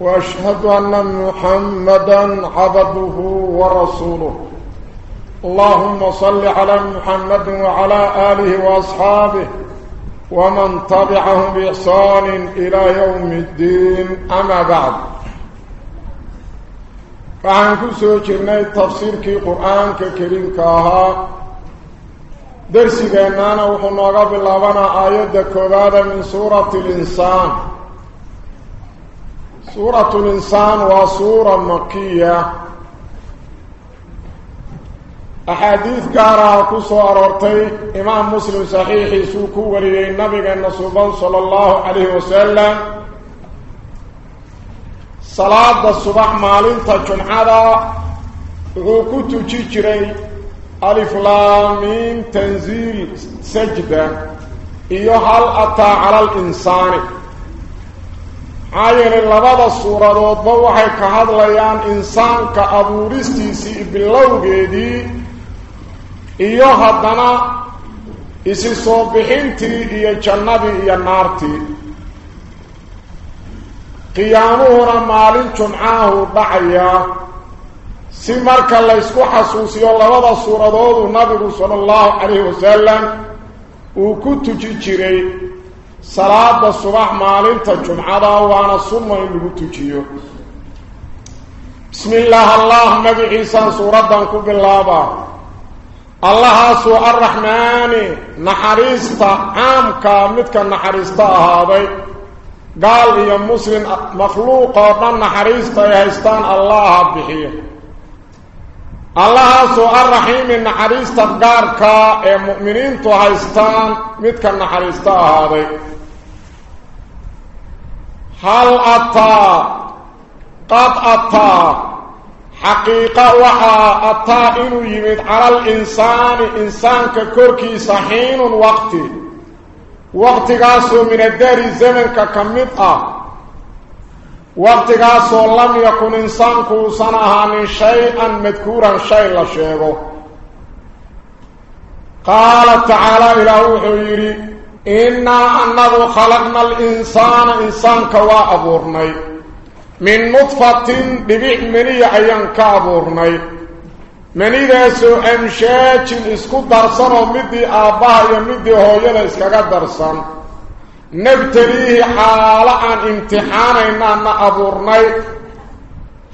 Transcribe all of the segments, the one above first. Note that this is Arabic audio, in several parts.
وأشهد أن محمدا عبده ورسوله. اللهم صل على محمد وعلى آله وأصحابه ومن تبعهم بإحسان إلى يوم الدين. أما بعد. فعن كسو جرني تفسير كي قرآن كريم كاها. درسي بأننا وحنا قبل لبنا آيات كبادة من سورة الإنسان. سورة الإنسان وسورة مكية. أحاديث قارة كسو أرورتي إمام مسلم صحيح سوكو ولي النبي النصوبان صلى الله عليه وسلم. صلاة الصباح مالين تجمعها وكنت تجري ألف لامين تنزيل سجدة. إيو هل أتى على الإنسان. عاين اللبادة السورة دوتبا وحي كهدليان إنسان كأبورستيسي بلوغيدي إيو هدنا إسي صوبحينتي إيو جنبي إيو نارتي قيامهنا مالين جمعاه si marka la isku xasuusiyo labada suuradood nabigu sallallahu alayhi wasallam uu ku tuji jiray. صلاة الصباح مالين تجمع وأنا صلما اللي تجيو بسم الله اللهم بعيسى سورة دنكوب اللابا الله سوء الرحمن نحريستا عام كامتك نحريستا هذا قال يا مسلم مخلوقا من نحريستا يهيستان الله بحيه الله سوء الرحيم نحريستا بقارك المؤمنين تهيستان متك نحريستا هذا hal ataa qad ataa xaqiiqa waxaa ataa inuu yimid cala alinsaani insaanka korkiisa xiinun waqti waqtigaasoo min adari zamanka ka mid ah waqtigaasoo lam yakun insaanku uusan ahaanin shay-an madkuuran shay la sheego qaala tacaala ilaah wuxuu yidhi innaa annagu khalaqna alinsaana insaanka waa abuurnay min nudfatin dhibic meniya ayaan ka abuurnay menidaasoo amshaajin isku darsanoo midii aabbaha iyo midii hooyada iskaga darsan nabtaliihi xaalo aan imtixaanaynaana abuurnay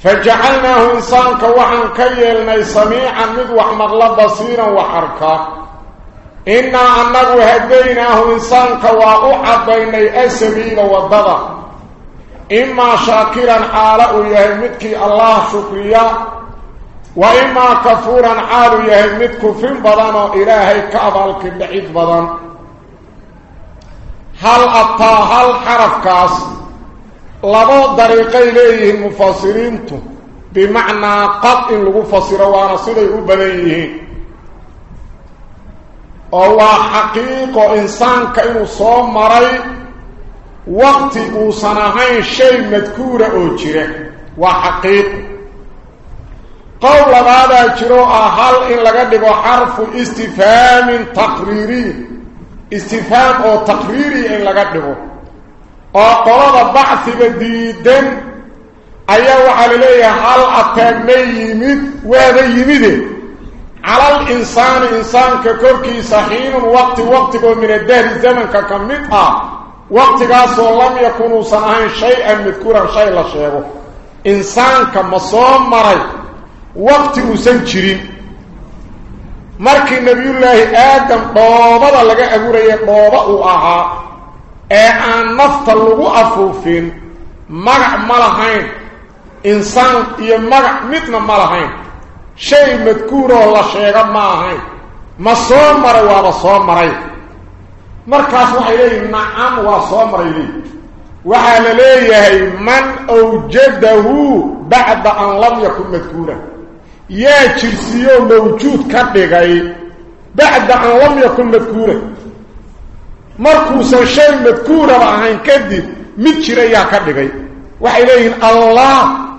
fa jacalnaahu insaanka waxaan ka yeelnay samiican إنا أنه هديناه إنسان كواء عبين أسمين وضغا إما شاكرا حاله يهمدك الله شكريا وإما كفورا حاله يهمدك فين بضان وإلهي كأبالك بعيد بضان. هل أطا هل حرف كاس؟ لبو دريقي ليه المفاصرين بمعنى قطع الغفاصر وانصده بنيهين uusan ahayn shay madkuura oo jira waa xaqiiqo qowl labaadaa jiro ah hal in laga dhigo xarfu istifhaamin taqriiriy istifhaam oo taqriiriya in laga dhigo oo qolada bacfiga diidan ayaa waxaa la leeyahay hal ataa ma yimid waaba yimide adahri zamanka ka mid ah waqtigaasoo lam yakun uusan ahayn shay-an midkuuran shay la sheego insaanka ma soo maray waqti uusan jirin markii nebiyullaahi aadam dhoobada laga abuuraya dhooba uu ahaa ee aan nafta lagu afuufin magac ma lahayn insaan iyo magac midna ma lahayn ma soo maray waaba soo maray markaas waxay leeyihin nacam waa soo maray leeyihi وحال ليه من أوجده بعد أن لم يكن مذكورا. يا جرسيو موجود كدغاي بعد أن لم يكن مذكورا. مركوسا شيء مذكورا عن كدب مجرى يا كدغاي. وحي الله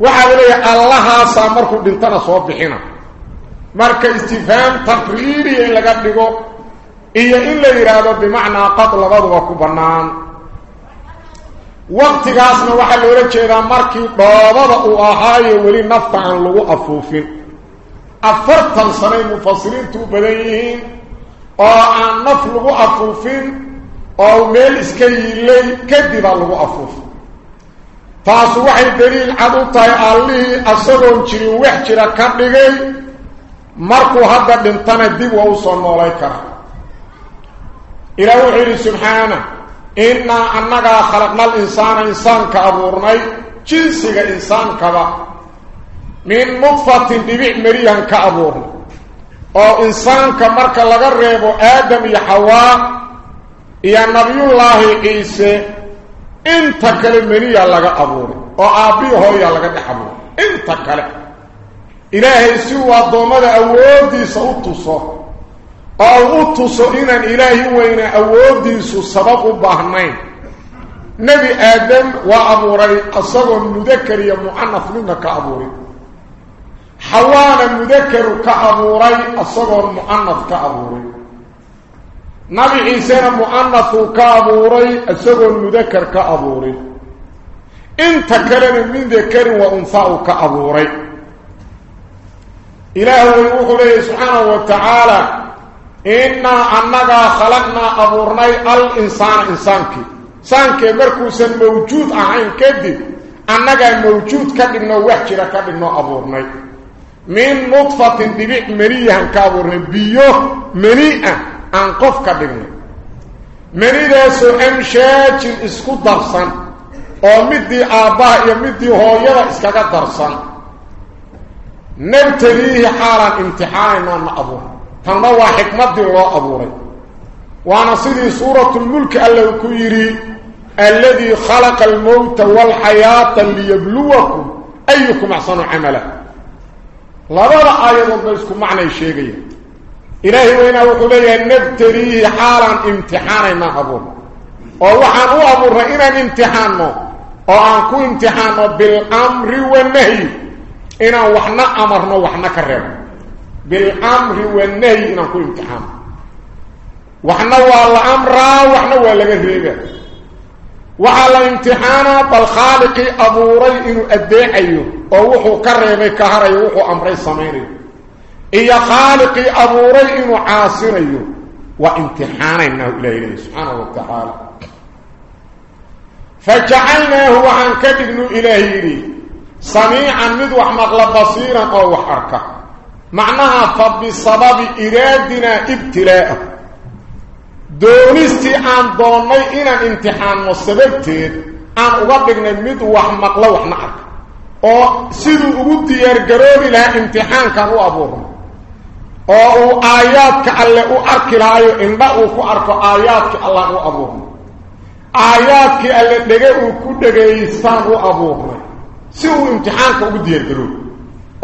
وحي الله سا مركو دنتنا سو بخينا marka istifhaam taqriiri in laga dhigo iyo in la yiraahdo bimacnaa qad labaduba ku bannaan waqtigaasna waxaa loola jeedaa markii dhoobada uu ahaayo weli nafta aan lagu afuufin afartan sanay mufasiriintu u badan yihiin oo aan naf lagu afuufin oo meel iska yiilay kadibaa lagu afuufin wax jira ka dhigay markuu hadda dhintana dib waa u soo noolay kara ilaah wuxuu yidhi subxaana innaa annagaa khalaqna alinsaana insaanka abuurnay jinsiga insaankaba min nudfatin dhibic meriyan ka abuurnay oo insaanka marka laga reebo aadam iyo xawaa iyo nabiyullaahi ciise انت كلمه يا لغا ابوري أو ابي هو يا لغا دخمو انت كلمه اله يسوع ضمد اودي صوتو صو أو اوتو صين ان اله وين اودي سو سبب بهنين نبي آدم وابوري اصغ المذكر يا مؤنث منك ابوري حوالا مذكر كابوري اصغ المؤنث كابوري isagoon mudakar ka abuuray inta kalena min dakarin wa unhaa uu ka abuuray. إلهي وحده سبحانه وتعالى إنا أننا خلقنا أبورني الإنسان إنسانك إنسانك مركوسا موجود أعين كدب أننا موجود كدبنا وحجرة كدبنا أبورني من نطفة دبيع مريئا كابورني بيوه مريئا أنقف كدبنا مريئا سو أمشاج اسكو درسان oo midii aabbaha iyo midii hooyada iskaga darsan. نبتليه حالا امتحاننا نأبوه تنوى حكمة الله أبوري وأنا صدي سورة الملك اللي كيري الذي خلق الموت والحياة ليبلوكم أيكم أحسن عملا لرى آية بيسكم معنى الشيء إلهي وإنا وقليا نبتليه حالا امتحاننا أبوه ووحان أبوه إنا امتحاننا وأنكو امتحاننا بالأمر والنهي inaan waxna amarno waxna ka reebo bilamri wanahyi inaan ku imtixaano waxna waa la amraa waxna waa laga reeba waxaa la imtixaanaa bal khaaliqii abuuray inuu إيا خالقي أبو رئين عاصري وامتحان إنه إلى إليه سبحانه وتعالى. فجعلنا فجعلناه عن كتب إلهيه سميعا مذ وحمقل بصيرا أو حركة معناها فبسبب إرادنا ابتلاء دونستي عن دوني إنا امتحان مستبكتين عن أبقنا مذ وحمقل وحمقل أو سيدو أبو الديار قروبي لها امتحان كانوا أبوهم. أو ايات الله أو اركلاي ان با أو كو اركو ايات الله أو ابوه اياتك الله دغه أو كو دغه يسان أو ابوه سو امتحان كو دير درو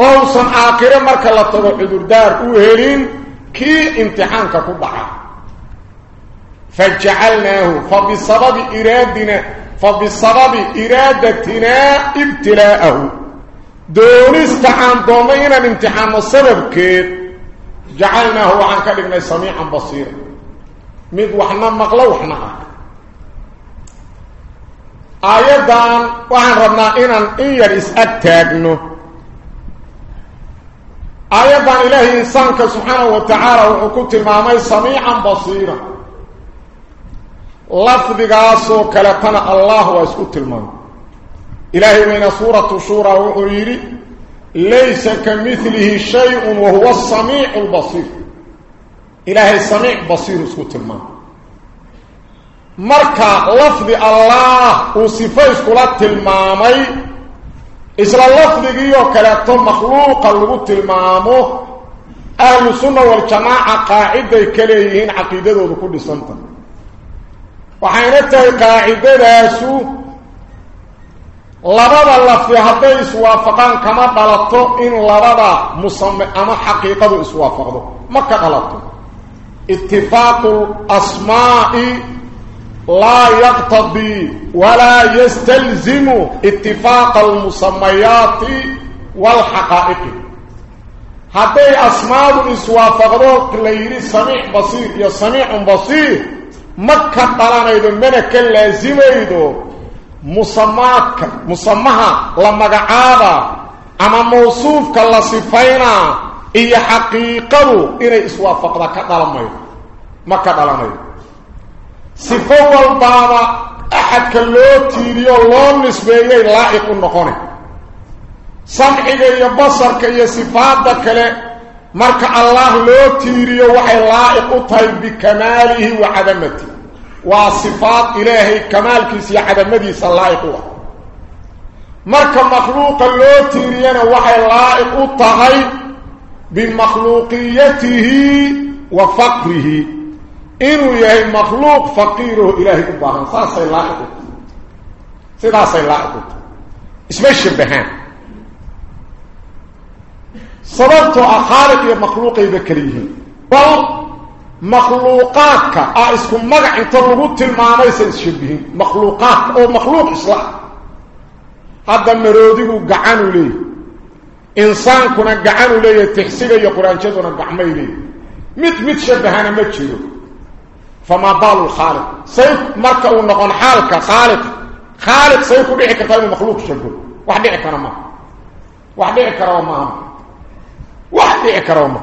أو سن اخره مره لا تدو حضور دار أو هيرين كي امتحان كو بها فجعلناه فبسبب ارادنا فبسبب ارادتنا ابتلاءه دون استحان دومين الامتحان السبب كيف جعلنا هو عن كلمة سميعا بصيرا. ميد وحنا مقلا وحنا. آيادا وحن ربنا إنا إيار إسأتاقن آيادا إله إنسانك سبحانه وتعالى وحكوت المامي سميعا بصيرا. لفظ قاسو كلتنا الله واسكوت المامي إلهي من سورة شورة وحيري. ليس كمثله شيء وهو السميع البصير. إله السميع بصير سكوت الماء مركا لفظ الله وصفيس قلت المامي إسرى لفظ يوك لأتم مخلوقا اللي قلت المامو أهل السنة والجماعة قاعدة كليهين عقيدة وذكر سنة وحينتها قاعدة لأسوه labada lafdi hadday iswaafaqaan kama dhalato in labada musame ama xaqiiqadu iswaafaqdo ma ka dhalato itifaaqu lasmaa'i laa yaqtadii walaa yastalzimu itifaaqa almusamayaati waalxaqaa'iqi hadday asmaadu iswaafaqdo la yidhi samiic basiir iyo samiicun basiir ma ka dhalanaydo mana ka laasimaydo مصماك مصمها لما قعاد أما موصوف كلا صفين حقيقة حقيقة إني اسوافق ذاك دلمي ما كدلمي صفو البابا أحد كلو تيريو لو نسبية لائق النقوني. سمعي يا بصر كي صفات ذاك مرك الله لو تيريو وحي لائق طيب بكماله وعدمته. وصفات إلهي كمال كيسي حدا مدي صلى الله عليه وسلم مركا مخلوقا لو تيرينا وحي لائق الطهي بمخلوقيته وفقره إنو يهي مخلوق فقيره إلهي كباهن صلى الله عليه وسلم صلى الله عليه وسلم اسمه الشبهان صلبت أخارك يا مخلوقي بكريه بل مخلوقاتك. آه، اسكو مغا انت لو تلمانيسن شبيه مخلوقات أو مخلوق أصلا هذا مروديو غعانو لي. انسان كنا غعانو لي تحسيق يا قرآن جدنا غحميلي مت مت شبهنا ما تشيو فما بال الخالق. سيف مركة ونقن حالك خالق. خالق سيف بيحك فهم مخلوق شبه واحد يعكرمه واحد يعكرمه واحد يعكرمه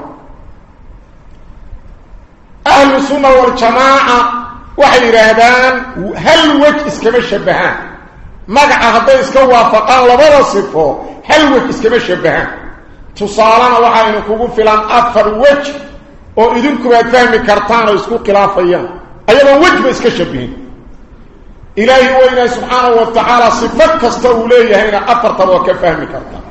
أهل السنة والجماعة وحي رهدان هل وك اسكما شبهان؟ مقع أخطاء اسكما وافقان لبدا صفه هل وك اسكما شبهان؟ تصالان وحي نكوكو فلان أفر وك أو إذنكو بأك فهمي كارتان اسكو قلافيا أيضا وك ما اسكما شبهين. إلهي وإله سبحانه وتعالى صفتك استوليه هنا أكثر طبوك فهمي كارتان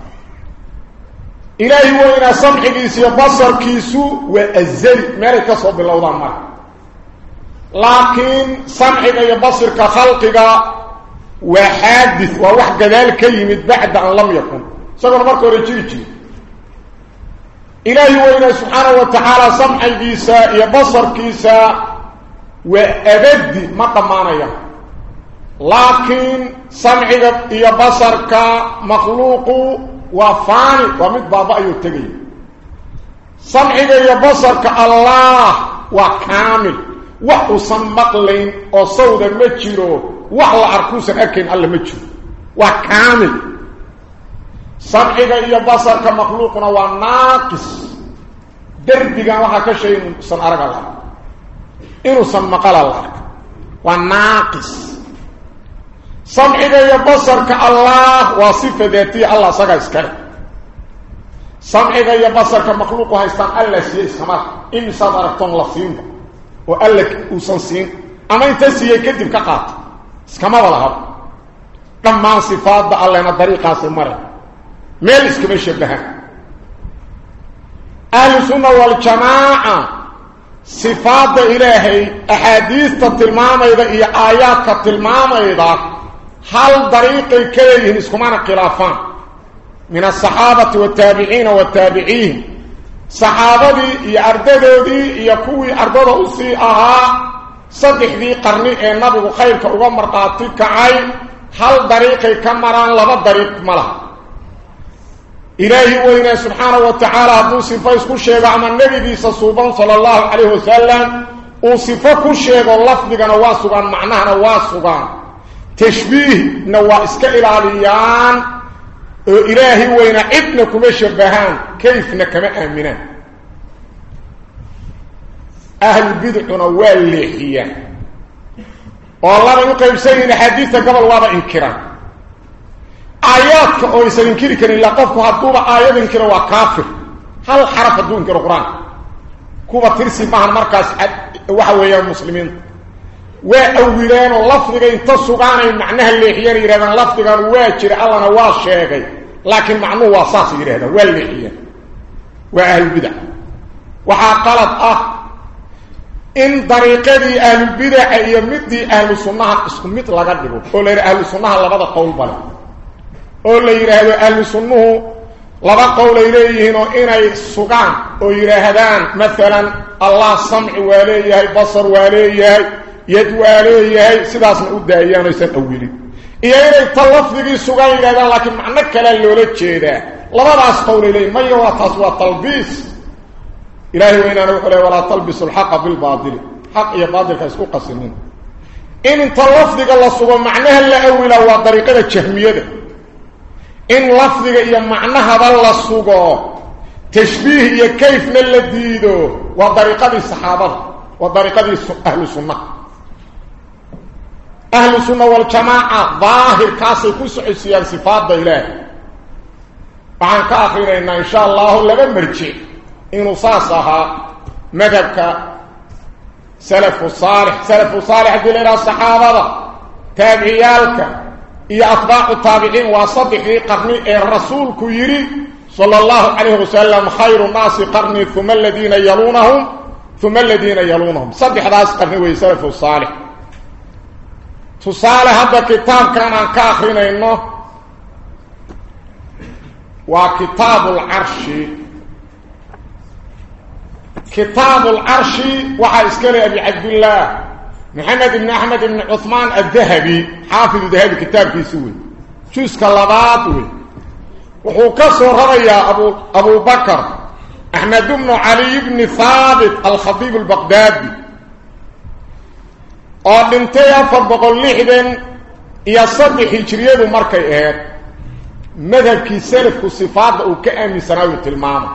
إلهي هو إنا سمحي كيسي بصر كيسو وأزل. ماري كسو بالأوضاء مرة لكن سمحي كي بصر كخلقك وحادث ووح قدال كيمت بعد أن لم يكن. سأقول مركو رجيكي إلهي هو سبحانه وتعالى سمحي كيسي بصر كيسي وأبد ما قمانا لكن سمعك يا بصرك مخلوق ma dhammaanaya laakiin samciga iyo basarka makhluuqu waa faani waa mid baaba ayuu tegaya samciga iyo basarka allah waa kaamil wax uusan maqlayn oo sawda ma jiro wax la arkuusan arkayn alla ma jiro waa kaamil سمعك يا بصرك الله وصفة ذاتي الله سكا يسكر سمعك يا بصرك مخلوق هايستان الله سيئي سماء إن صدرتون لفين وقال لك أوسنسين أما انت سيئي كدب كقات سكما بلغب كما صفات با الله نطريقها سمرا ماليس كمشي بها أهل سنة والجماعة صفات إلهي أحاديث تطلمام إذا إيا آيات تطلمام إذا هل طريقي كليه نسكمان قلافان من الصحابة والتابعين والتابعين. صحابتي يأرددو دي يكوي أرددو أسي أها. صدح دي قرني أي نبي وخير كأغمر قاتل كعين هل طريقي كمران لبد طريق ملا. إلهي وإنا سبحانه وتعالى دوسي فايسكو شيبا عما النبي دي سصوبان صلى الله عليه وسلم. وصفكو شيبا اللفظ دي نواسوغان معناه نواسوغان نواسو تشبيه نوا اسك إلى عليان إلهي وين ابنكم يشبهان كيف نكما امنا أهل البدع نوال لحيا والله لو قيم سيدنا حديثا قبل وضع انكران آيات قويسة انكري كان إلا قفك هدوب آيات إنكرا وكافر. هل حرف هدوب انكرا قرآن كوبا ترسي معها المركز واحد ويا المسلمين. وأوليان اللفظة تسوغان المعنى اللي حيان إرادة غير الواجر الله نواز شيخي لكن معنى واساس إرادة واللي حيان وأهل البدع وعقلت أه إن طريقة أهل البدع يمد أهل السنة اسمت لقد قلت قول أهل السنة لبدا قول بلا قول لي أهل السنة لبا قول إليهن إني سوغان أو هذان مثلا الله سمع وليه بصر وليه sidaasna u daayaan oysan awilin iyo inay ta lafdigii sugaan yidhahdaan laakiin macno kalea loola jeedaa labadaas qowl ay leeyihin maya waa taas waa talbiis ilaahay weynaana wuxuu leey walaa talbisu alxaqa bilbaatili xaq iyo baatilka isku qasinin in inta lafdiga la sugo macnaha la awila waa dariiqada jahmiyada in lafdiga iyo macnahaba la sugo tashbiih iyo kayfna la diido waa dariiqadii saxaabada waa dariiqadii ahlu sunnaha أهل السنة والجماعة ظاهر كاسي كسعي سيال صفات إله. وعنك آخر إن شاء الله لغن مرجع إن رصاصها مذبك سلف الصالح سلف الصالح دي لنا الصحابة تابعيالك. إيا أطباع التابعين وصدقي قرني إيه الرسول كيري صلى الله عليه وسلم خير الناس قرني ثم الذين يلونهم. ثم الذين يلونهم. صدق راس قرني ويسلف الصالح hadda kitaabkan aan ka akrinayno waa kitaabu lcarshi كتاب العرش وحا اسكالي أبي عبد الله محمد بن أحمد بن عثمان الذهبي حافظ الذهبي كتاب في سوي شوس كاللبات وحو كسر رأي أبو, أبو بكر أحمد بن علي بن قادمتي أفر بقول لحدن إيا صدح الجريد ومركي إيه مذهب كي سلف كصفات وكأمي سراوي تلمام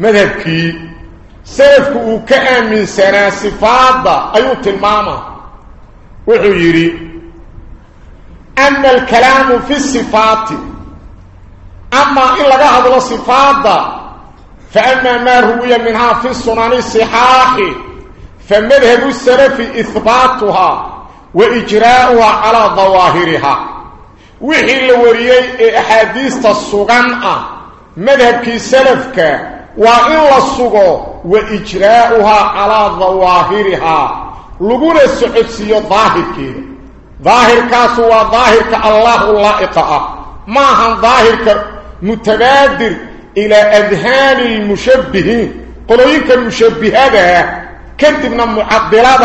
مذهب كي سلف وكأمي سرا صفات أيو تلمام وحيري أن الكلام في الصفات أما إلا هذا الصفات فأما ما روية منها في الصنان الصحاحي فمذهب السلف إثباتها وإجراءها على ظواهرها. وحي الوريي إحاديث الصغنة آه. مذهب السلف وإلا الصغو وإجراءها على ظواهرها. لقول السحبسي ظاهر كي. ظاهر كاسو وظاهر كالله اللائقة آه. ما هم ظاهر متبادر إلى أذهان المشبهين. قلوا إنك المشبه هذا قلوا يمكن المشبهات كنتبنا معدلات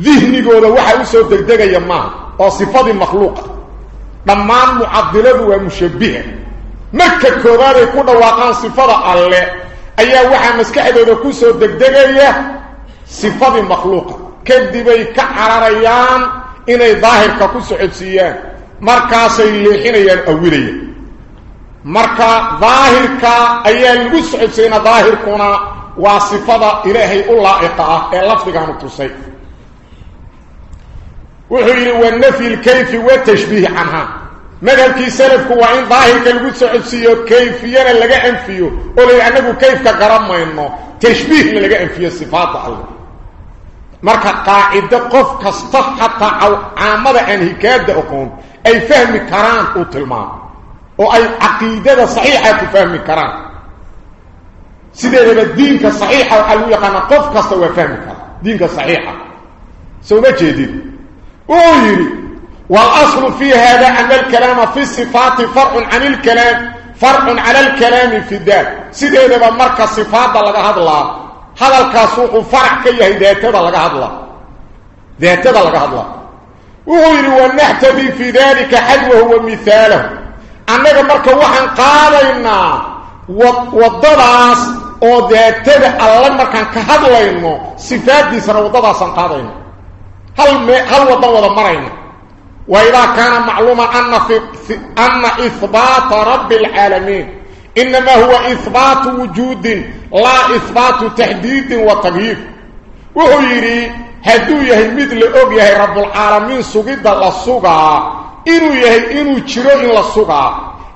ذهني قولوا وحا يسو دقدقا يما وصفات المخلوقة ضمان معدلات ومشبهة marka koobaad ay ku dhawaaqaan sifada alle ayaa waxaa maskaxdooda ku soo degdegaya sifadii makhluuqa kadibay ka cararayaan inay daahirka ku socodsiiyaan markaasay leexinayaan awilayaan marka daahirka ayaa lagu socodsiina daahirkuna waa sifada ilaahay u laa'iqa ah ee lafdigaanu tusay wuxuu yidhi wanafyi lkayfi watashbiih canha madhabkii salafku waa in daahirka lagu socodsiiyo kayfiyana laga anfiyo oo la anagu kayfka garamayno tashbiihna laga anfiyo sifaadda alle marka qaacido qof kasta xataa caamada aan hikaada aqoon ay fahmi karaan uu tilmaamo oo ay caqiidada saxiixa ku fahmi karaan سيدي سيده الدينك صحيحة وحلو يقنا قف قصه وفهمك دينك صحيحة. سو ما جديد ويري والاصل في هذا أن الكلام في الصفات فرع عن الكلام فرع على الكلام في الذات. سيدي لما مركه صفات لا هادلا هادلك سوق فرع كيه ذاته لا هادلا ذاته لا هادلا ويري ونحتفي في ذلك حجوه ومثاله انما مركه وحن قالنا والدراسه oo daatada alla markaan ka hadlayno sifaadiisa wadadaas aan qaadayna hal hal wadan wada marayna وإذا كان معلوما أن, في أن إثبات رب العالمين إنما هو إثبات وجود لا إثبات تحديد وتغيير وهو هدو يهي مثل أبيه رب العالمين سجد للسوغا إنو يهي إنو جرو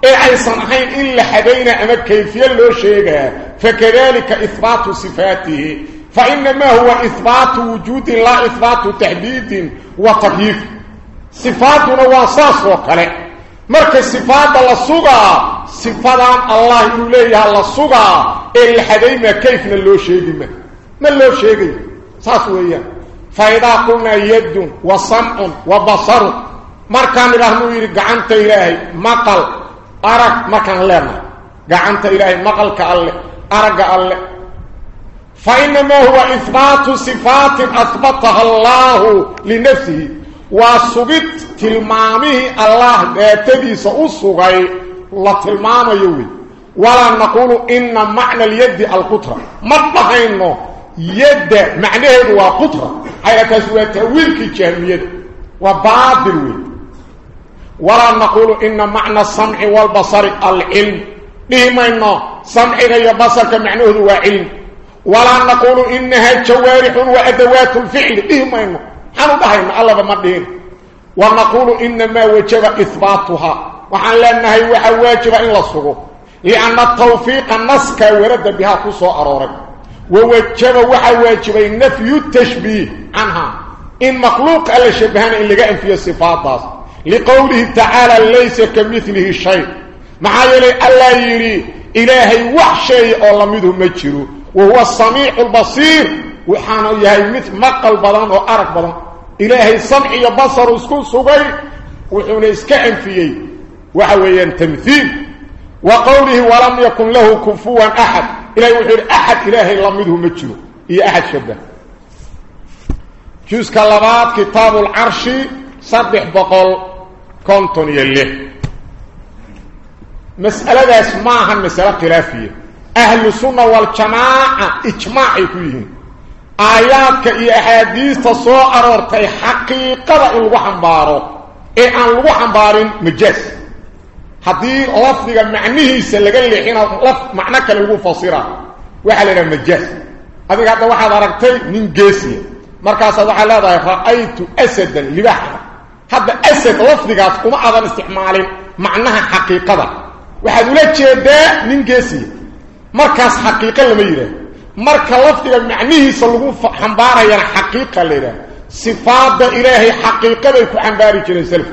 اي صنعين إلا حبينا اما كيفيه لو شيغه فكذلك إثبات صفاته فإنما هو إثبات وجود لا إثبات تحديد وتقييد صفات ونواصص وقله مرك صفات الله سوغا صفات الله يوليها الله سوغا إلا حدينا كيف لو شيغي ما لو شيغي صاصويا فإذا قلنا يد وصمع وبصر مركان رحمه يرجع انت الهي مقل. Markaan idhaahnu yidhi gacanta ilaahay maqalka alle aragga alle فإنما هو إثبات صفات أثبتها الله لنفسه وصبت تلمامه الله ذاتي سأصغي لا تلمام يوي. ولا نقول إن معنى اليد القطرة. مطلع إنه يد معناه هو قطرة. حيث تسوى تأويل كجهمية وباطل ولا نقول إن معنى السمع والبصر العلم بهما إنه سمع غير بصر معناه هو علم ولا نقول إنها جوارح وأدوات الفعل بهما إنه حنو بهينا الله بمدهين ونقول إنما وجب إثباتها وحن لأنها واجب إلا الصغو لأن التوفيق النسك ورد بها قصة أرورك ووجب وحواجب النفي التشبيه عنها إن مخلوق ألا شبهان إن لقاء في الصفات لقوله تعالى ليس كمثله شيء. مع يلي ألا يري إلهي وحشي أولا مده مجره وهو السميع البصير. وحانو يهي مثل مقل بلان وأرك بلان إلهي سمعي بصر اسكو سغي وحون اسكعن فيه. وحويا تمثيل. وقوله ولم يكن له كفوا أحد. إلهي وحير أحد إلهي لمده مجره إيه أحد شبه. جوز كلمات كتاب العرش صدح بقول كنتم يليه مسألة اسمها مسألة خلافية. أهل السنة والجماعة إجماعي فيهم آياتك إيا أحاديث تصوى أرورتي حقيقة الوحن بارو. إيه أن الوحن بارين مجاز هذه لفظة معنيه سلقا اللي حين لفظ معناك اللي فصيرا وحالنا مجاز هذه هذا واحد أرقتي من جيسي. مركز هذا رأيت أسدا لبحر هذا أسد لفظي قاتكم أظن استعمالي معناها حقيقة وحد أولاد جيدة من جيسي. مركز حقيقة لما لميرا مركز لفظي معنيه سلقوف حنبارا يعني حقيقة لنا صفات إلهي حقيقة يكون حنباري جيرين سلف.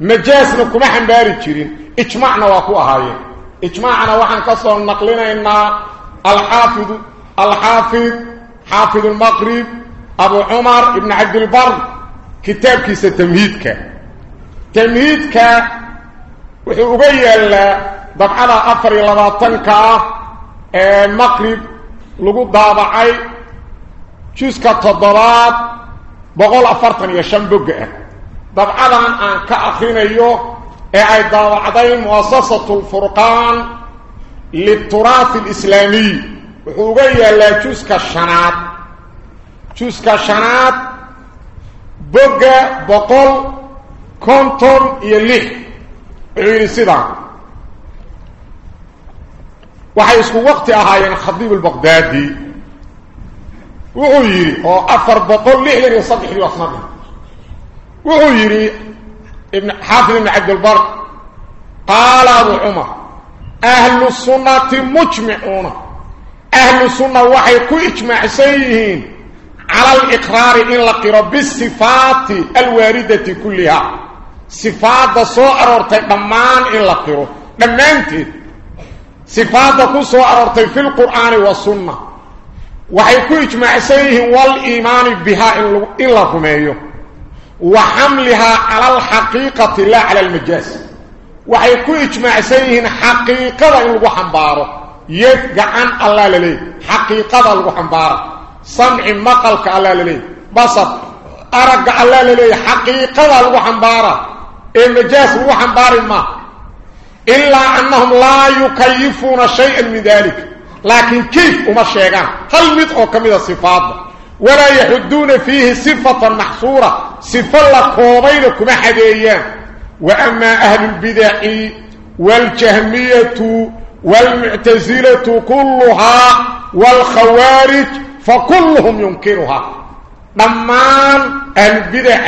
مجاسنا كما حنباري جيرين اجمعنا واقوة هاي اجمعنا وحن قصر نقلنا إن الحافظ الحافظ حافظ المغرب أبو عمر ابن عبد البرد كتاب كيسا تمهيدك. تمهيدك وحي أبي يلا دبعنا أفري لباطنك آه، المقرب لقود دابعي كيسك تضرات بغول أفرتني يشنبق دبعنا أن كأخين أيوه أي دابعدي مؤسسة الفرقان للتراث الإسلامي. وحي أبي يلا كيسك الشناد كيسك الشناد بقى بقل كنتم يليه عيري سيدان. وحيسكو وقت أهايان خطيب البغدادي. وعيري وعفر بقل ليه لن يصدح لي وخمامه وعيري ابن حافظ ابن عبد البر قال أبو عمر أهل السنة مجمعون. أهل السنة وحيكو اجمع سيهين. على الإقرار إلا قرب بالصفات الواردة كلها. صفات صور ارتدمان إلا قرب دمانت صفات صور في القرآن والسنة. وحيكو اجمع سيه والإيمان بها إلا قميه وحملها على الحقيقة لا على المجاز. وحيكو اجمع سيه حقيقة إلا قحن باره يفقعن الله لليه حقيقة إلا سمع مقل كألالي. بسط أرق ألالي حقيقة لغو حنبارة المجاس لغو حنبار ما. إلا أنهم لا يكيفون شيئا من ذلك. لكن كيف هم الشيئان؟ هل مدعو كمدة صفات؟ ولا يحدون فيه صفة محصورة. صفة لكوبينكم أحد أيام وأما أهل البداء والجهمية والمعتزلة كلها والخوارج فكلهم ينكرها. ضمان البدع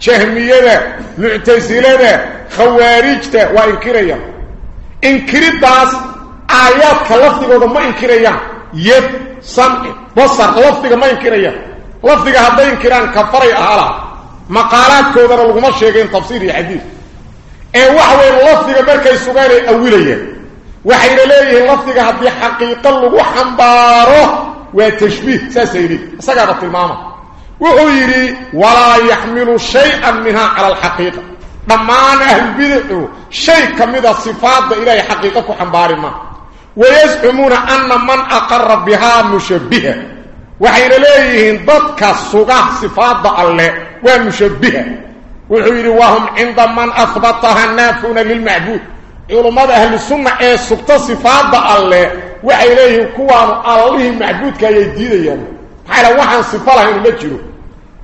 جهميه المعتزله خوارج وانكريا انكرتاس آيات كلفتي ما انكريا يد سمع بصر لفظي ما انكريا لفظي هذا إنكران كفر يا أهل مقالات كودر لو ما شيغين تفسير الحديث اي واحد لفظي بركاي سوغاني اويليه waxay leeyahay lafdiga haddii xaqiiqo lagu xambaaro وتشبيه سيري سقطت الماما. وهو يري ولا يحمل شيئا منها على الحقيقة. ضمان أهل بدع شيء كمدا صفات إلى حقيقتك حمبارما ويزعمون أن من أقر بها مشبهة. وحين ليه بدك سوغ صفات الله ومشبهة. وهو وهم عند من أثبتها النافون للمعبود. علمات أهل السنة سبت صفات الله وإليه كوان الله معدود كي يديدين حالا وحان صفاله المجلو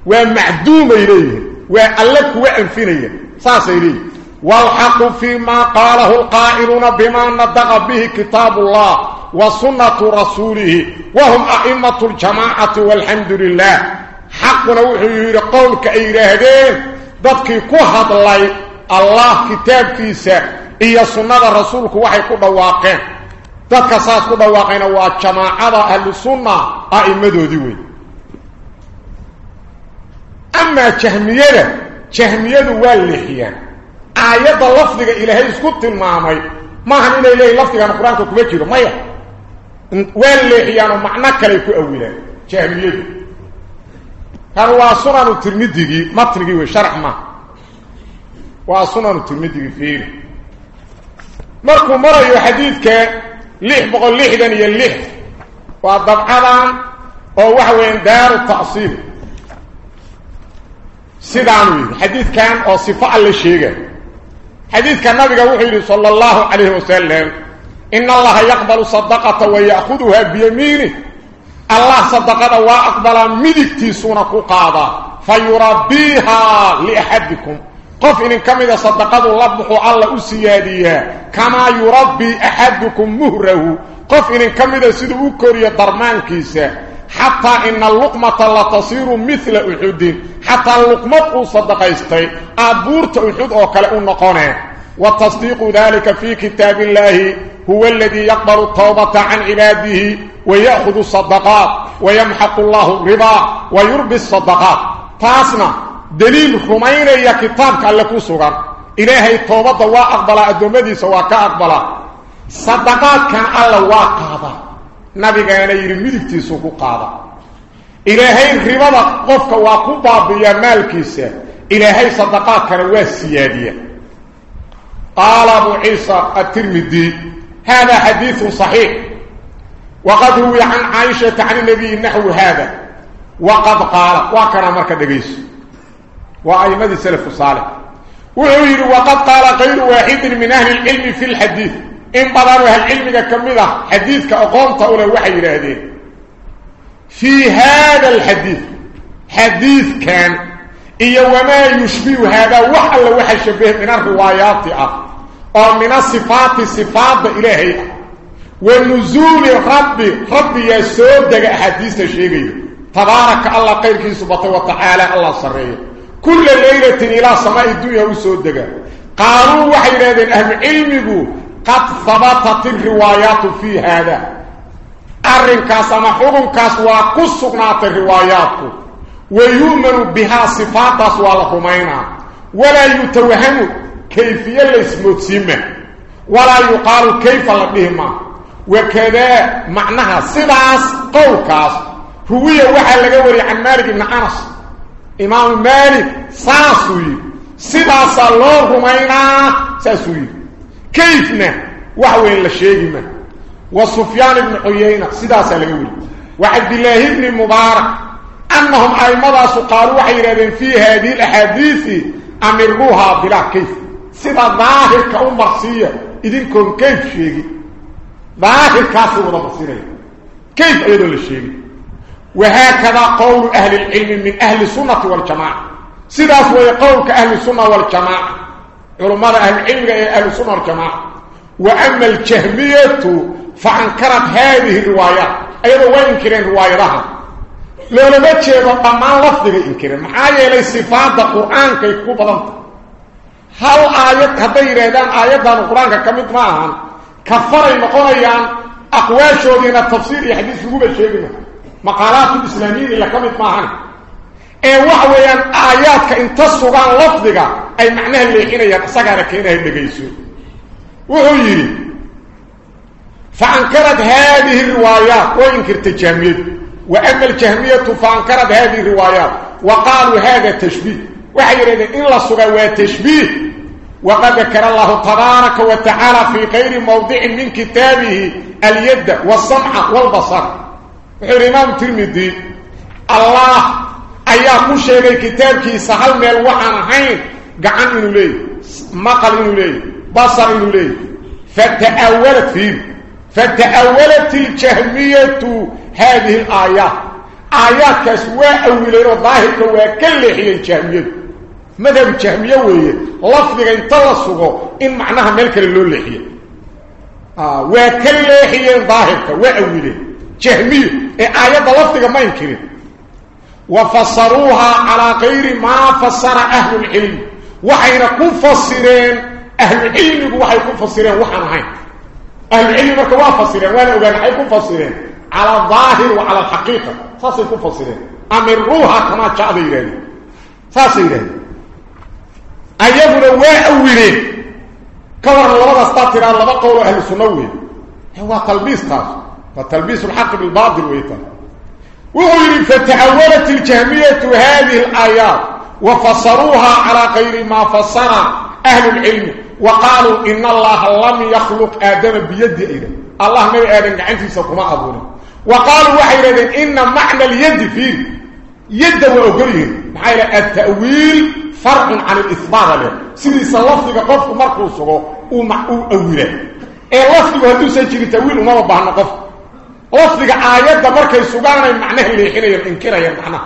ومعدوم إليه وألك وإنفينيه ساس إليه والحق فيما قاله القائلون بما ندغ به كتاب الله وسنة رسوله وهم أئمة الجماعة والحمد لله حقنا وحيوه قولك إيرهدين ذاتك كوهد الله الله كتاب فيسا إيا سنة رسولك وحي قد واقين تكساس قد واقين واجماعة أهل سنة أئمدو ديوين أما جهميه جهميه هو اللحيان آيات اللفظك إلهي سكت المامي ما هم إلي إلهي لفظك عن القرآن كتبه جيرو ميا واللحيان معنى كليك أولا جهميه هو سنة ترمي ديوين ما ترمي ديوين شرح ما وأصنان الترمذي فيه مركو مرأي حديثك ليح بقول ليح دان يليح وأضب عضان ووحوين دار التعصير سيدانوين حديث كان وصفاء للشيغة حديث كان نبي وحيري صلى الله عليه وسلم إن الله يقبل صدقة ويأخذها بيمينه الله صدقة وأقبل مدكتي سونك قاضا فيربيها لأحدكم قف إن كمد صدقة لبح الله أسياديها كما يربي أحدكم مهره. قف إن كمد سيدو كوريا درمان كيسا حتى إن اللقمة لا تصير مثل أحد. حتى اللقمة صدق يستي أبورت أحد أو نقونه وتصديق ذلك في كتاب الله. هو الذي يقبل التوبة عن عباده. ويأخذ الصدقات. ويمحق الله الربا ويربي الصدقات. تاسنا. دليل رومين يا كتاب قال لكم سوغان إلهي توبة وا اقبل ادمدي سوا كا اقبل صدقات كان الله وا قادا نبي كان يرمدتي سو قادا إلهي ريبا قف كا وا كوبا بي مالكيس إلهي صدقات كان وا سياديه قال أبو عيسى الترمذي هذا حديث صحيح. وقد روي عن عائشة عن النبي نحو هذا. وقد قال وكرمك دغيس وعيمد سلف صالح وعيد وقد قال غير واحد من أهل العلم في الحديث. إن بضروا هالعلم كمدة حديث كأقومت أولى الوحي إلى هذه. في هذا الحديث حديث كان إيا وما يشبه هذا وحى الله وحى الشبه من الروايات أه. أو من الصفات صفات إلهية أه. والنزول رب رب يسود حديث الشيخ. تبارك الله قيل كي سبحانه وتعالى الله صريح kulla laylatin ilaa samaai dunya u soo dega qaaluu waxay yidhahdeen ahlucilmigu قد ثبتت الروايات في هذا. أرنكاس أما حكمكاس وقصقنات الروايات. ويؤمن بها صفات والهمينة ولا يتوهم كيفية الاسم تسمى ولا يقال كيف لديهما وكذا معناها سلاس قولكاس هو وحا لغوري عن مالك بن أنس. إمام مالك ساسوي سلاس الله همينة ساسوي كيفنا وحوين لشيغنا وسفيان بن عيينة سداسا لقول وعبد الله بن مبارك أنهم أيمضى قالوا وحيرين في هذه الأحاديث أمروها بلا كيف سيدا ظاهر كأم مرسية إذن كن كيف شيغي ظاهر كاسر وضع كيف أيضا للشيغي وهكذا قول أهل العلم من أهل السنة والجماعة. سداس ويقول كأهل السنة والجماعة. علماء أهل العلم أهل السنة والجماعة. وأما الجهمية فأنكرت هذه الروايات أيضا وإنكرين رواياتها لو لم يتشيب ما لفظه إنكرين محايا إلي صفات القرآن كي يكون بضمت هل آيات هذي ريدان آيات القرآن كمت معها؟ كفر المقونيان أقواشو دين التفسير يحديث لقوبة الشيء مقالات الإسلاميين إلا كمت معها ee waxa weeyaan aayaadka inta sugaan lafdiga ay macnaha leexinayaan isagaana keenahay dhegayso wuxuu yidhi فأنكرت هذه الروايات. وإنكرت الجهمية. وأما الجهمية فأنكرت هذه الروايات. وقالوا هذا تشبيه. وحيرين إلا صغوا تشبيه. وقد ذكر الله تبارك وتعالى في غير موضع من كتابه اليد والسمع والبصر. الإمام الترمذي الله أيها كشيء كتابك سهل من الوحن هين قعن إنه ليه مقل إنه ليه بصر إنه ليه فتأولت فيه فتأولت الجهمية هذه الآيات آيات كسواء أولين ظاهرك وكل هي الجهمية ماذا الجهمية وهي لفظك لصغو إن معناها ملك اللولحية آه وكل هي ظاهرك وأولين جهمية آيات لفظك ما ينكرين وفسروها على غير ما فسر أهل العلم وحين كفسرين أهل العلم وحين كفسرين وحن هين أهل العلم مركوا فسرين وأنا أقول حيكون فسرين على الظاهر وعلى الحقيقة ساسي فسرين أمروها كما شعب إيراني ساسي إيراني أيضنا وأولين كورا الله استطر الله بقول أهل السنوي هو تلبيس تاس فتلبيس الحق بالباطل ويتا وغير فتحولت الجهمية هذه الآيات وفسروها على غير ما فسر أهل العلم وقالوا إن الله لم يخلق آدم بيد إيده. الله ما آدم عنده سكما أبونا. وقالوا وحيدا إن معنى اليد فيه يد وأقريه محايلة التأويل فرق عن الإثبات له. سيدي سلفتك قفك مركو سغو ومعقو أولا إيه لفتك هدو سيجري تأويل وما بحنا قفك لفتك آيات مركي سغانا معناه اللي حين ينكرها يمعنى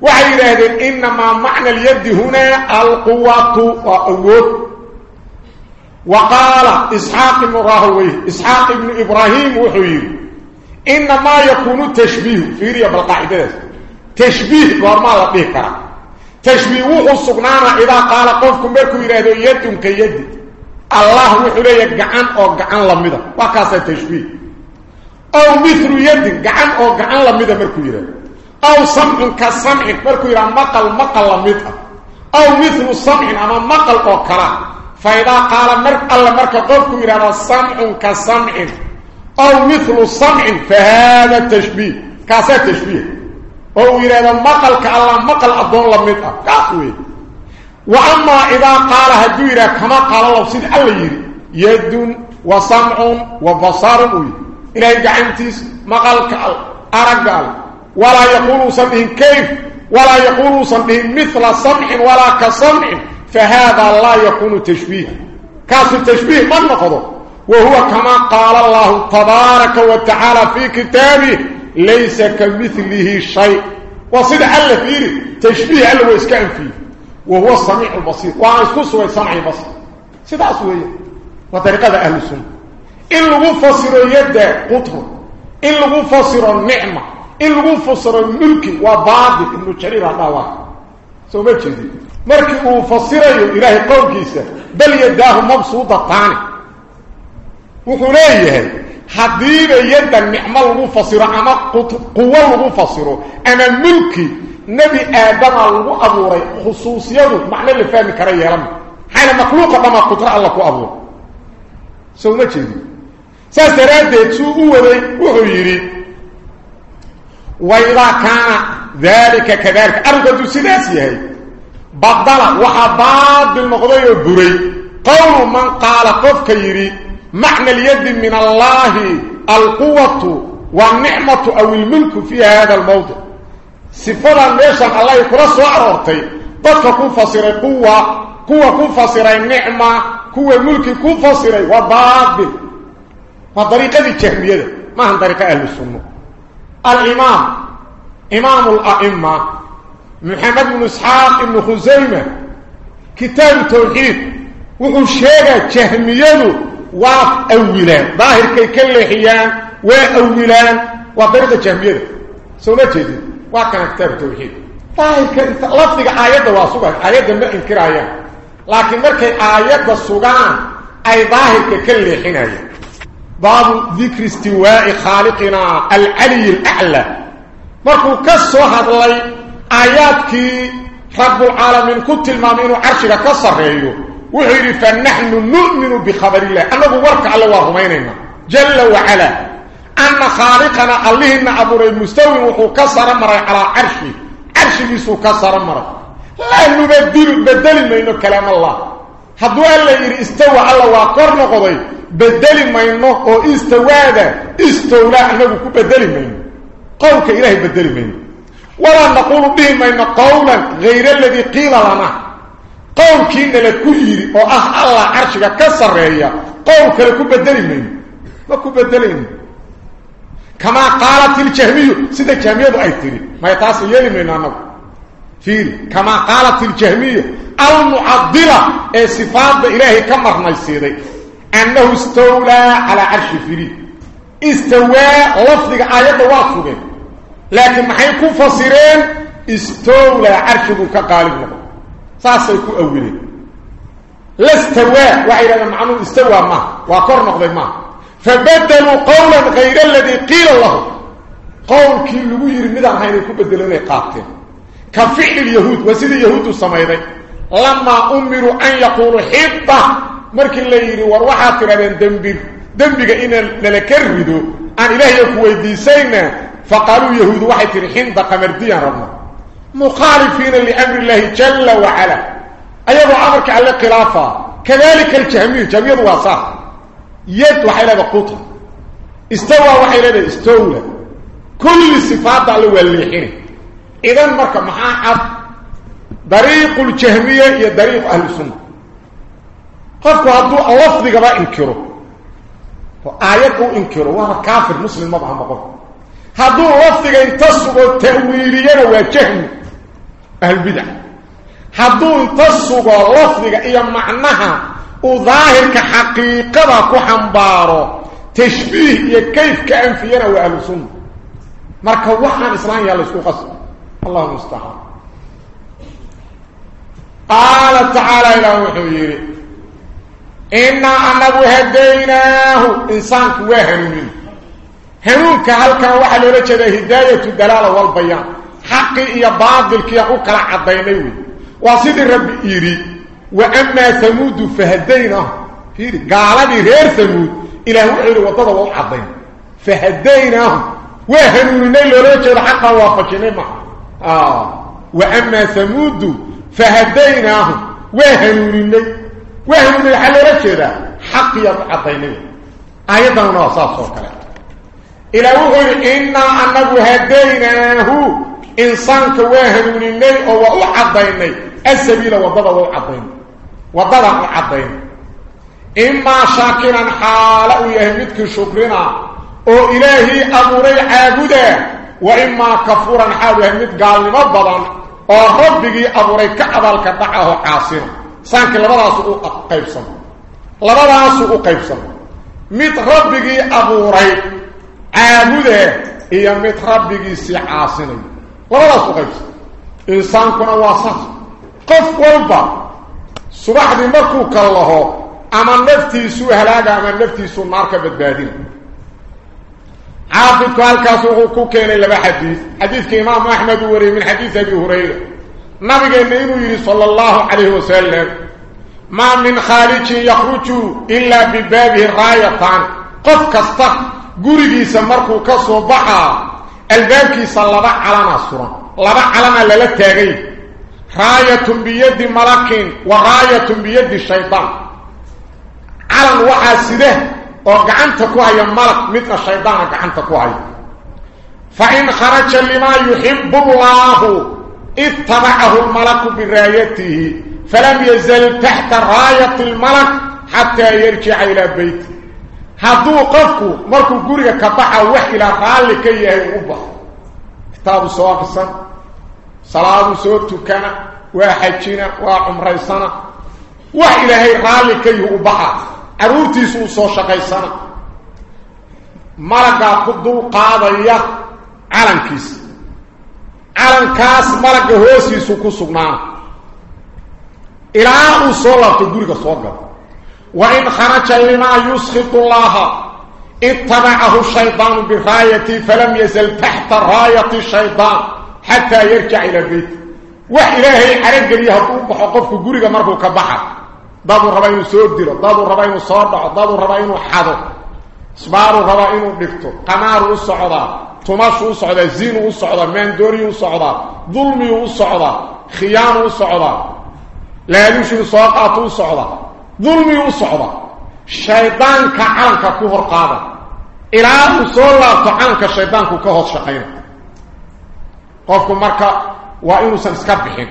وحيدا إنما معنى اليد هنا القوة وأوت وقال إسحاق بن راهوي إسحاق بن إبراهيم وحوير إنما يكون تشبيه في ريا بالقاعدة تشبيه ورما لديه كرا تشبيه. أو مثل يد قعان أو قعان لمده مركو إرادو أو سمع كسمع مركو إرادو مقل مقل لمده أو مثل السمع أما مقل أو كرا. فإذا قال مرك الله مرك قفكم إرادو سمع كسمع. أو مثل السمع فهذا التشبيه كاسا تشبيه. أو إرادو مقل كالله مقل أدون لمده كاسوي وأما إذا قال هدويرا كما قال الله سيد الله يد وسمع وبصر إلهي قعنتيس كأل أرقال ولا يقول سمعه كيف؟ ولا يقول سمعه مثل سمع ولا كسمع. فهذا لا يكون تشبيه. كاس التشبيه من نقضه وهو كما قال الله تبارك وتعالى في كتابه ليس كمثله شيء. وصد الله فيه تشبيه الله وإسكان فيه. وهو السميع البصير. وأنا اسكسوا السمع البصير. سيدا سوية وطريقة أهل السنة. إن لغو فصر يد قطر إن لغو فصر النعمة إن لغو فصر الملك وبعض إنه شرير الله سوف يجزي مركي فصر إلهي قول كيسا بل يداه مبسوطة طاني وحليه حديب يد النعمة لغو فصر أما قوة لغو فصر أما الملكي نبي آدم لغو أبوري خصوصيته معنى اللي فهم كريه لما. حين مخلوقة لما قطر الله كو أبور. سو ما جدي ساسراد سوء ودي وحيري وإذا كان ذلك كذلك أرغد سلاسيه بطل وحباد بالمقضي البري قول من قال قف كيري معنى اليد من الله القوة والنعمة أو الملك في هذا الموضع. صفدا ميشان الله ku fasiray ni'ma kuwa mulki ku fasiray wa baabil wa tariiqadi jahmiyada ma han tariiqa ما طريقة الجهمية ما هم طريقة أهل السنة. الإمام إمام الأئمة محمد بن إسحاق بن خزيمة كتاب التوحيد وهو شيئا جهمية واف اولا. ظاهر كي كل لحيان وأولان وطريقة جهمية سنة جديد. وكان كتاب التوحيد. ظاهر كي لفظك آيات واسوبة آيات ما إنكر آيات. لكن مركي آيات واسوبان أي ظاهر كي كل لحيان. باب ذكر استواء خالقنا العلي الأعلى. مركو كسو هذا لي آياتك رب العالمين كنت المامين عرشك كسر ريو وحيري فنحن نؤمن بخبر الله. أنه ورك على ورمينينا جل وعلا. أن خالقنا أليهن أبو ريب مستوي وحو كسر مرة على عرشي. عرشي بيسو كسر امره لا نبدل بدل ما إنه كلام الله. هذا اللي استوى على قضي بدل ما ينه أو استواد استولى انه كبدل ما قولك اله بدل ما ولا نقول به ما قولا غير الذي قيل لنا قولك ان لكير أو آه الله عرشك كسريا قولك لكبدل ما ما كبدل كما قالت الجهمية سيدة الجهمية بأيتري ما يتعصي يلي من أنه فيه كما قالت الجهمية المعضلة صفات بإلهي كمرنا السيدة أنه استولى على عرش فريد استواء لفظ آية واطفه لكن ما حيكون فصيرين استولى عرشه كقالب قالب نقول أولي. لا استوى. وعيرا معنون استوى ما. وقر نقضي ما. فبدلوا قولا غير الذي قيل الله. قول كي لبوير مدى حين يكون بدلنا قاتل. كفعل اليهود. وسيد اليهود السمايدين لما أمروا أن يقولوا حبة. Yahuud markii la yidhi war waxaad tidhahdeen dembi dembiga inaan nala ka rido aan ilaahiya ku weydiisayna faqaaluu yahuudu waxay tihi xinda qamardiyaan rabna mukhaalifiina liamri illaahi jalla wacala ayagoo amarka alle khilaafa kadalika aljahmiyu jahmiyadu waa saa yad waxay leedahay quta istawa waxay leedahay istowla kulli sifaadda alle waa leexina idan marka maxaa cad dariiqu ljahmiya iyo dariiqu قفكو هدو اللفظيك با انكرو فآياتو انكرو وأنا كافر مسلم مبعا مقفكو هدو اللفظيك انتصوكو تأويليين واجهن أهل بدع هدو انتصوكو اللفظيك ايا معنها وظاهر كحقيقة باكو حنبارو تشبيه ايا كيف كأنفيين واهل سنة مركو وحنا اسلام يالي سوق اسم الله مستحى قال تعالى إلى وحبيري إنا أنه هديناه إنسان كوه هنوني. هنونك هلك وحل رجل هداية الدلالة والبيان. حق إيا باطل كي يقوك لعبينيه وصيد الرب إيري. وأما ثمود فهديناه إيري قال لي غير ثمود. إلى هو إيري وطاد وحبين فهديناه وهنوني لرجل حقا وفاكيني معه آه. وأما ثمود فهديناه. وهنوني لرجل وهم من حل رجل حق يطعطيني آياتنا نواصل صوتنا إلا وغير إنا أنه هديناه إنسان كواهد من الله وأعطيني السبيل وضبع وعطيني وضبع وعطيني إما شاكرا حالا يهمدك شكرنا. أو إلهي أموري عابدا وإما كفورا حالا يهمد قال لمبضا أو ربك أموري كأبالك دعاه عاصرا waddada waa u caddaynay waddadaan u yahay mid rabbigii abuuray caabuda iyo mid rabbigiisii caasinayo labadaas u qaybsa insaankuna waa saas qof walba subaxdii markuu kallaho ama naftiisuu halaaga ama naftiisuu naar ka badbaadina xaafidku halkaas wuxuu ku keenay laba xadiid xadiidka imaamu axmed uu wariyey min xadiid نبي النبي صلى الله عليه وسلم ما من خارج يخرج إلا ببابه راية قف كستق قريب سمركو كسو بحا. الباب صلى الله على السورة لبع علانا للتاغي راية بيد ملك وراية بيد الشيطان. علان وحاسده وقعنتكو هيا ملك مثل الشيطان وقعنتكو هيا فإن خرج لما يحب الله اتبعه الملك برايته فلم يزل تحت راية الملك حتى يرجع إلى بيته. هذا قفك مركو قرية كبحة وحي لا قال لكي يهي أبه كتاب السواقصة صلاة سورتك وحجنا وعمري سنة. وحي لهي قال لكي أبه أروتي سوصو شقي سنة ملك قدو قاضية علم كيسي cumraysana wax ilaahay raalli ka yahi u baxa caruurtiisu uu soo shaqaysana malaggaa ku dul qaadaya calankiisa calankaas malagga hoosiisu ku sugnaana ilaa uu soo laabto guriga soo galo وإن خرج لما يسخط الله اتبعه الشيطان برايتي فلم يزل تحت راية الشيطان حتى يرجع إلى البيت وح إلهي عرق لي هدوب وحقفك قريقا مركو كبحر ضادو رباينو سودر ضادو رباينو صادع ضادو رباينو حضر سبارو رباينو دكتو قمار الصعودة تماش الصعودة زين الصعودة ماندوري الصعودة ظلمي الصعودة خيان الصعودة لا يلوش الصعودة الصعودة ظلمي الصعودة شيطان كعلنك كهر قادة إلى أن صلى طعنك الشيطان كهر شقين قفكم مركا وإنه سنسكبحين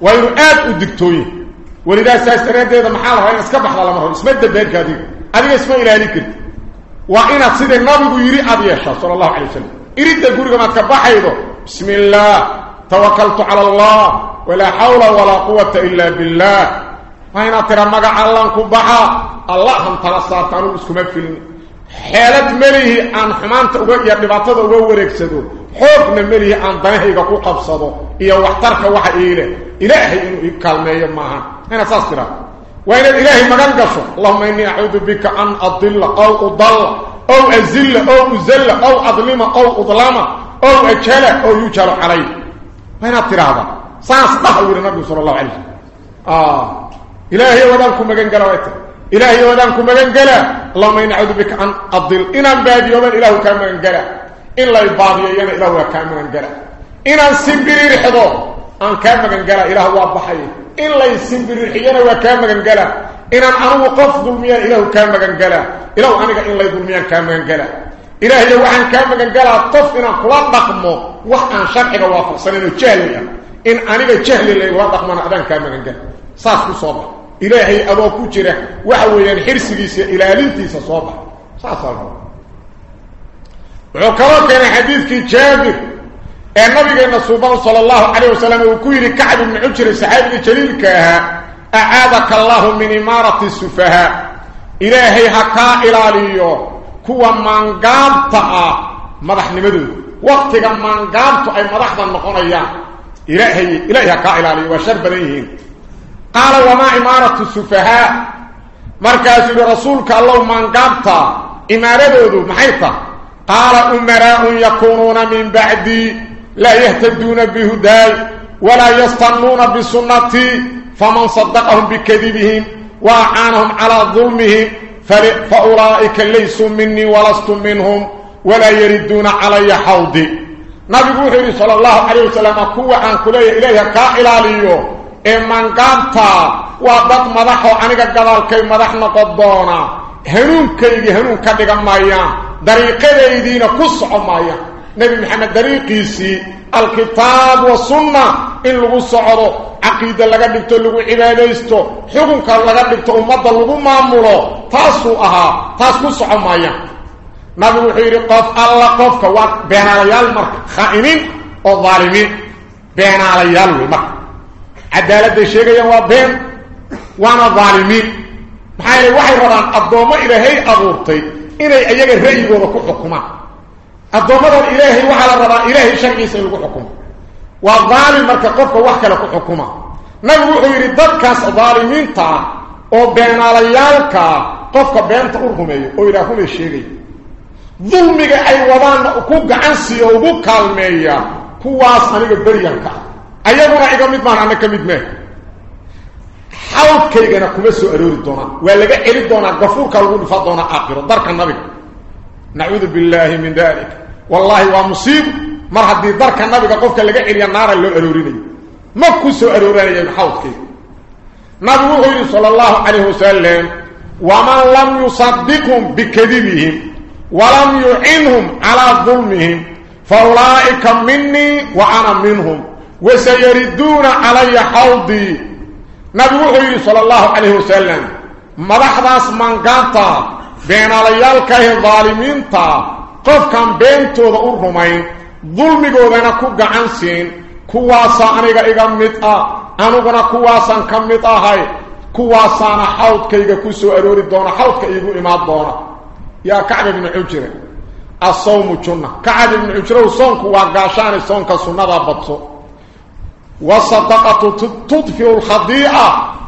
وإنه آد الدكتوين ولذا ساسرين هذا محل هاي اسكبخ لا مره اسم الدبير كادي ادي اسم الهي كنت وأنا سيد النبي يري ابي صلى الله عليه وسلم يريد غورغا ما كبخايدو بسم الله. توكلت على الله. ولا حول ولا قوة إلا بالله. فانا ترى مغا الله كبخا الله هم ترى اسكم في حالت مليه ان حمانته uga iyo dhibaatada uga wareegsado xoogna melihi aan danahayga ku qabsado iyo waxtarka waxa iile ilaahay inuu kalmeeyo maaha هنا تصيرا وإن الإله مغان قصو. اللهم إني أعوذ بك أن أضل أو أضل. أو أزل أو أزل أو أظلم أو أظلم أو أجهل أو يجهل علي. وين أطير هذا ساس تحول النبي صلى الله عليه وسلم. آه. إلهي ودانكم مغان قلوات إلهي ودانكم مغان قلا اللهم إني أعوذ بك أن أضل. إن البادي ومن إله كان مغان قلا إن لا يبادي ينا إله كان مغان قلا إن السنبري رحضو أن كان مغان قلا إله وابحيه إن لا يسنبر الحيانا وكان مغان قلا إن أنا وقف ظلميا إله كان مغان قلا. إله أنا إن لا ظلميا كان مغان قلا. إلهي وحن كان مغان قلا طف إن كلا نقمه وحن شرحك وافق سنين جهليا إن أنا جهل اللي وضح من أدان كان مغان قلا. ساسك صوبة. إلهي أبو كجرة وحويا حرسكيس إلى لنتيس صوبة. ساسك وكما كان حديثك جابر. النبي صلى الله عليه وسلم وكيري كعب بن عجر صحابي الجليل كاها. أعاذك الله من إمارة السفهاء. إلهي حكا إلاليو. كوا من قابطة مدح نمدو. من قابطة أي مدح النقنية إلهي إلهي حكا إلاليو. وشر بنيهين قال وما إمارة السفهاء. مركز رسولك الله إمارة محيطة. قال أمراء يكونون من بعدي. لا يهتدون بهداي. ولا يستنون بسنتي. فمن صدقهم بكذبهم وأعانهم على ظلمهم فأولئك ليسوا مني ولست منهم ولا يردون علي حوضي نبي بوحي صلى الله عليه وسلم كوة عن كلية إليه كائلا ليو إمان قامتا وضد مدحو عنك قدال كي مدحنا قدونا هنون كيدي هنون كدقا مايان دريقه دينا كسعو مايان نبي محمد دريقيسي الكتاب والسنة إن لغو سعره عقيدة لغا دكتو لغو عباديستو حكمك لغا دكتو أمد لغو مامولو تاسو أها تاسو سعو مايا. نبي وحيري قف الله قفك وات بين عليال مرك خائنين وظالمين بين عليال مرك عدالة الشيء يوا بين وأنا ظالمين. محايا وحي رضان الضوما إلى هي أغورتي إني أيها الرأي وذكو حكمان الضمد الإلهي وحال الرضا إلهي شرعي سيلقوا حكم والظالم مركا قفك وحكا لكو حكما نبو يردد كاس ظالمين تا أو بين عليالك قفك بين أو إلههم الشيغي ظلمك أي وضان كوك عنسي أو كوك كالمية. كواس أنيك بريانك. أيضنا إيقا مدمان أنك مدمان حاول كيغنا كمسو أروري دونا. ولغا إلي دونا غفورك الغول فضونا آخر. درك النبي. نعوذ بالله من ذلك. والله ومصيب مر حدي درك النبي قفك لغا خيريا نار لو اروريني ما كسو اروريني حوضك نبي صلى الله عليه وسلم ومن لم يصدقهم بكذبهم ولم يعنهم على ظلمهم فاولئك مني وأنا منهم وسيردون علي حوضي نبي صلى الله عليه وسلم مدحداس من قانتا بين عليالك الظالمين قف كان بينتودا أو رمين ظلمigooda ku gacan siin kuwaasa aniga iga mid ah anuguna kuwaasan ka mid ahay kuwaasaana xawdkayga ku soo aroori doona xawdka iigu imaad doona yaa kacb ibn ujra الصوم جنة كعب بن عجره صونك وقاشان صونك سنة بدسو والصدقة تطفئ الخضيئة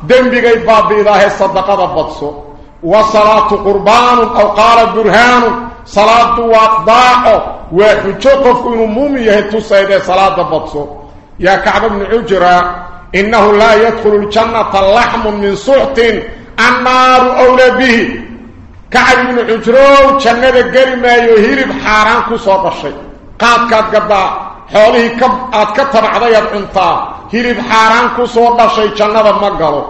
دنبغي باب إله الصدقة بدسو وصلاة قربان أو قال برهان صلاة وضاعه وحجوقف إنه موميه تصيد صلاة بطسو يا كعب بن عجرة إنه لا يدخل الجنة اللحم من سحت النار أولى به كعب بن عجرة جنة قرمة يهيرب حاران كسوط الشيء قاد كاد قد حوله كب آد كتر عضيات عنطا هيرب حاران كسوط الشيء جنة مقالو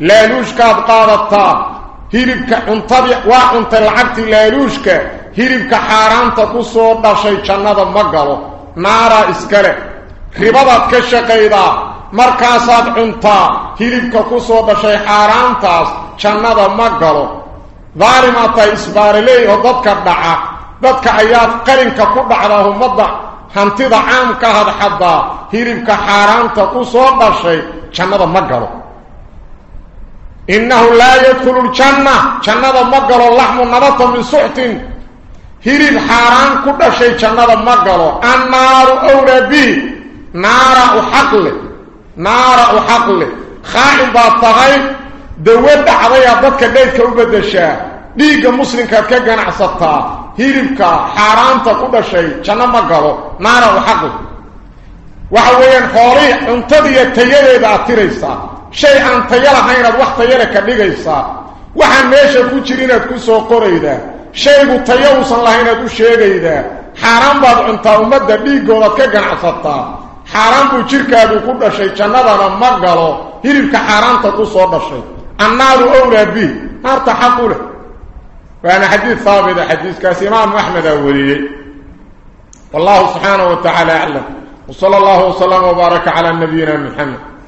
لالوش كاد قادتا هيرب عنطبي وعنط العبد لالوشك هيرب حاران كسوط الشيء جنة مقالو نارا اسكاله ribadaad ka shaqaydaa markaasaad cuntaa hilibka ku soo dhashay xaaraantaas jannada ma galo daalimaad tahay isbaareley oo dadka dhaca dadka ayaad qarinka ku dhacdaa ummadda hantida caamka hadxaddaa hilibka xaaraanta ku soo dhashay jannada ma galo innahu laa yadkhulu ljanna jannada ma galo laxmu nabata hilib xaaraan ku dhashay jannada ma galo annaaru awlaa bi naara u xaqle naara u xaqle khaa'in baa tahay dawad dhacdayaa dadka dheydka u beddeshaa dhiigga muslimkaad ka ganacsataa hilibka xaaraanta ku dhashay janno ma galo naara u xaqle waxa weeyaan xoolihii cuntadiiyo tayadeeda aad tiraysaa shay aan dhigaysaa waxaan meesha ku jir inaad ku soo qoraydaa shaygu tayo uusan lahaynaad u sheegaydaa xaaraan baad cuntaa ummadda dhiiggoodaad ka ganacsataa حرام بو xaraanta ku soo dhashay annaaru awla bi marta xaqule وأنا حديث ثابت حديث كاس امام احمد اولي والله سبحانه وتعالى اعلم وصلى الله وسلم وبارك على نبينا محمد